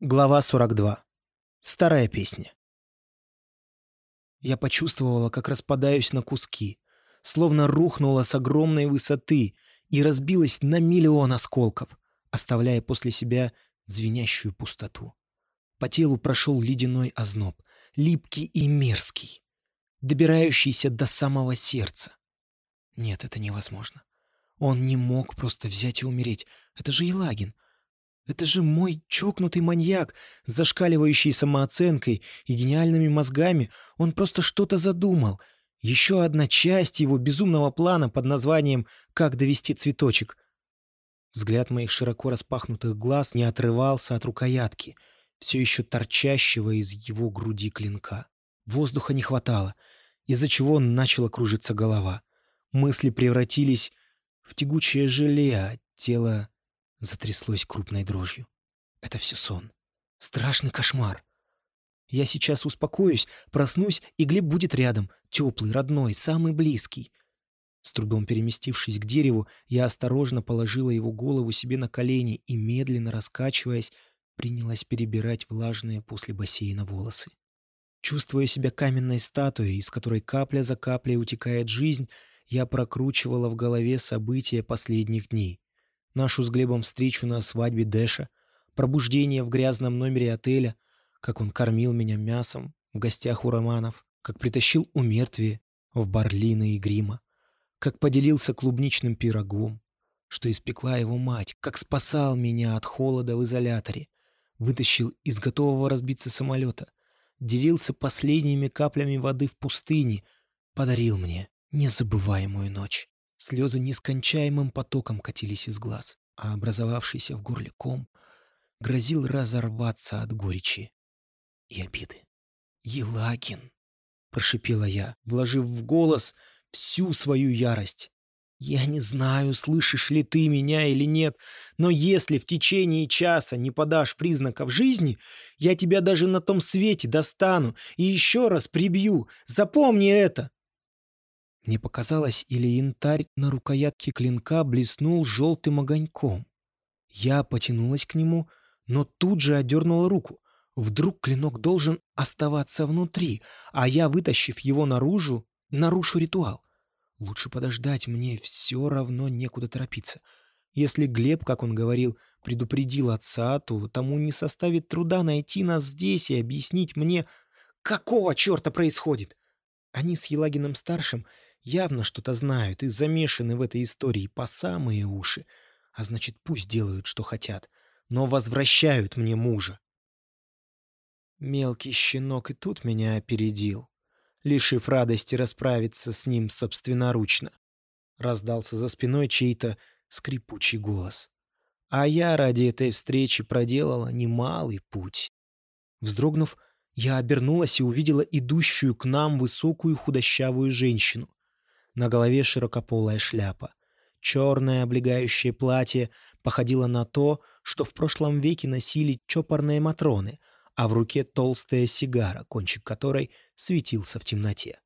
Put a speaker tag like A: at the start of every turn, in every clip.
A: Глава 42. Старая песня. Я почувствовала, как распадаюсь на куски, словно рухнула с огромной высоты и разбилась на миллион осколков, оставляя после себя звенящую пустоту. По телу прошел ледяной озноб, липкий и мерзкий, добирающийся до самого сердца. Нет, это невозможно. Он не мог просто взять и умереть. Это же Елагин — это же мой чокнутый маньяк, с зашкаливающей самооценкой и гениальными мозгами. Он просто что-то задумал. Еще одна часть его безумного плана под названием «Как довести цветочек». Взгляд моих широко распахнутых глаз не отрывался от рукоятки, все еще торчащего из его груди клинка. Воздуха не хватало, из-за чего начала кружиться голова. Мысли превратились в тягучее желе, а тело затряслось крупной дрожью. Это все сон. Страшный кошмар. Я сейчас успокоюсь, проснусь, и Глеб будет рядом, теплый, родной, самый близкий. С трудом переместившись к дереву, я осторожно положила его голову себе на колени и, медленно раскачиваясь, принялась перебирать влажные после бассейна волосы. Чувствуя себя каменной статуей, из которой капля за каплей утекает жизнь, я прокручивала в голове события последних дней нашу с Глебом встречу на свадьбе Дэша, пробуждение в грязном номере отеля, как он кормил меня мясом в гостях у Романов, как притащил у мертвия в Барлина и Грима, как поделился клубничным пирогом, что испекла его мать, как спасал меня от холода в изоляторе, вытащил из готового разбиться самолета, делился последними каплями воды в пустыне, подарил мне незабываемую ночь. Слезы нескончаемым потоком катились из глаз, а образовавшийся в горле ком грозил разорваться от горечи и обиды. «Елагин!» — прошипела я, вложив в голос всю свою ярость. «Я не знаю, слышишь ли ты меня или нет, но если в течение часа не подашь признаков жизни, я тебя даже на том свете достану и еще раз прибью. Запомни это!» Мне показалось, или янтарь на рукоятке клинка блеснул желтым огоньком. Я потянулась к нему, но тут же одернула руку. Вдруг клинок должен оставаться внутри, а я, вытащив его наружу, нарушу ритуал. Лучше подождать, мне все равно некуда торопиться. Если Глеб, как он говорил, предупредил отца, то тому не составит труда найти нас здесь и объяснить мне, какого черта происходит. Они с Елагиным-старшим явно что-то знают и замешаны в этой истории по самые уши. А значит, пусть делают, что хотят, но возвращают мне мужа. Мелкий щенок и тут меня опередил, лишив радости расправиться с ним собственноручно. Раздался за спиной чей-то скрипучий голос. А я ради этой встречи проделала немалый путь. Вздрогнув, я обернулась и увидела идущую к нам высокую худощавую женщину. На голове широкополая шляпа. Черное облегающее платье походило на то, что в прошлом веке носили чопорные матроны, а в руке толстая сигара, кончик которой светился в темноте.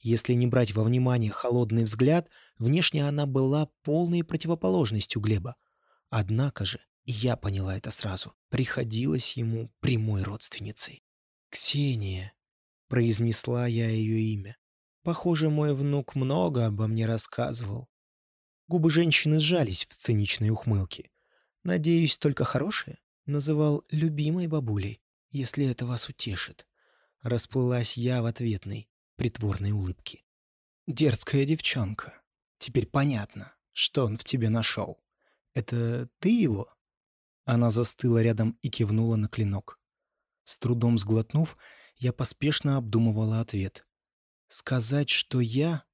A: Если не брать во внимание холодный взгляд, внешне она была полной противоположностью Глеба. Однако же, я поняла это сразу, приходилось ему прямой родственницей. «Ксения», — произнесла я ее имя. Похоже, мой внук много обо мне рассказывал. Губы женщины сжались в циничной ухмылке. «Надеюсь, только хорошее?» Называл любимой бабулей, если это вас утешит. Расплылась я в ответной, притворной улыбке. «Дерзкая девчонка. Теперь понятно, что он в тебе нашел. Это ты его?» Она застыла рядом и кивнула на клинок. С трудом сглотнув, я поспешно обдумывала ответ. Сказать, что я?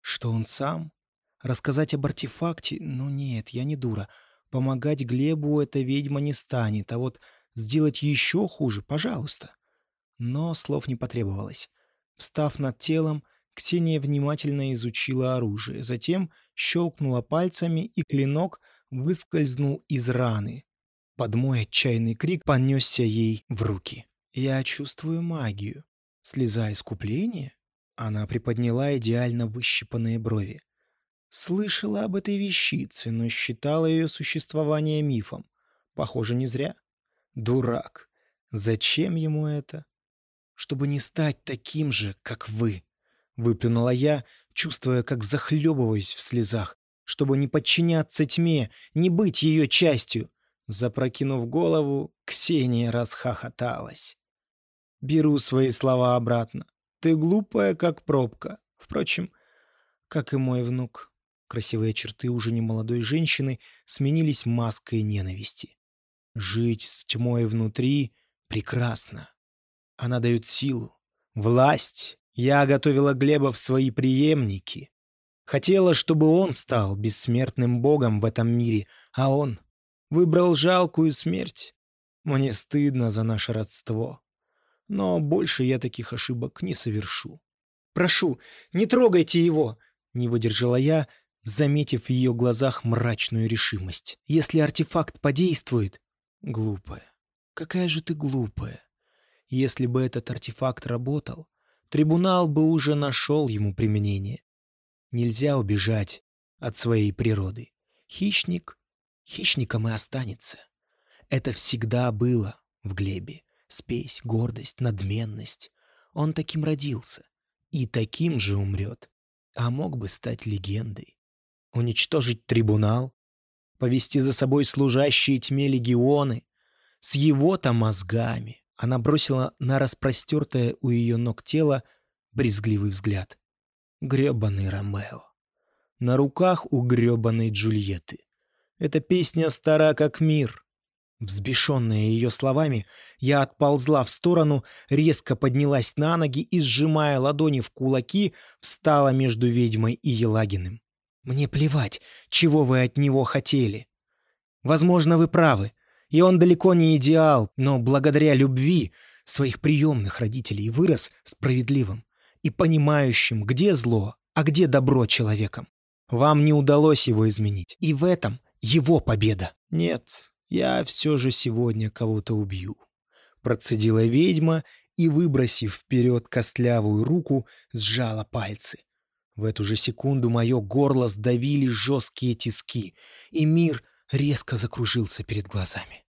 A: Что он сам? Рассказать об артефакте? Ну нет, я не дура. Помогать Глебу эта ведьма не станет, а вот сделать еще хуже, пожалуйста. Но слов не потребовалось. Встав над телом, Ксения внимательно изучила оружие, затем щелкнула пальцами, и клинок выскользнул из раны. Под мой отчаянный крик понесся ей в руки. «Я чувствую магию. Слеза искупления? Она приподняла идеально выщипанные брови. Слышала об этой вещице, но считала ее существование мифом. Похоже, не зря. Дурак. Зачем ему это? Чтобы не стать таким же, как вы. Выплюнула я, чувствуя, как захлебываюсь в слезах. Чтобы не подчиняться тьме, не быть ее частью. Запрокинув голову, Ксения расхохоталась. Беру свои слова обратно. Ты глупая, как пробка. Впрочем, как и мой внук. Красивые черты уже немолодой женщины сменились маской ненависти. Жить с тьмой внутри прекрасно. Она дает силу, власть. Я готовила Глеба в свои преемники. Хотела, чтобы он стал бессмертным богом в этом мире, а он выбрал жалкую смерть. Мне стыдно за наше родство. Но больше я таких ошибок не совершу. «Прошу, не трогайте его!» — не выдержала я, заметив в ее глазах мрачную решимость. «Если артефакт подействует...» «Глупая. Какая же ты глупая. Если бы этот артефакт работал, трибунал бы уже нашел ему применение. Нельзя убежать от своей природы. Хищник хищником и останется. Это всегда было в Глебе. Спесь, гордость, надменность. Он таким родился. И таким же умрет. А мог бы стать легендой уничтожить трибунал, повести за собой служащие тьме легионы, с его-то мозгами. Она бросила на распростертое у ее ног тело брезгливый взгляд. Гребаный Ромео. На руках у гребаной Джульетты. Эта песня стара как мир. Взбешенная ее словами, я отползла в сторону, резко поднялась на ноги и, сжимая ладони в кулаки, встала между ведьмой и Елагиным. Мне плевать, чего вы от него хотели. Возможно, вы правы, и он далеко не идеал, но благодаря любви своих приемных родителей вырос справедливым и понимающим, где зло, а где добро человеком. Вам не удалось его изменить, и в этом его победа. Нет, я все же сегодня кого-то убью. Процедила ведьма и, выбросив вперед костлявую руку, сжала пальцы. В эту же секунду мое горло сдавили жесткие тиски, и мир резко закружился перед глазами.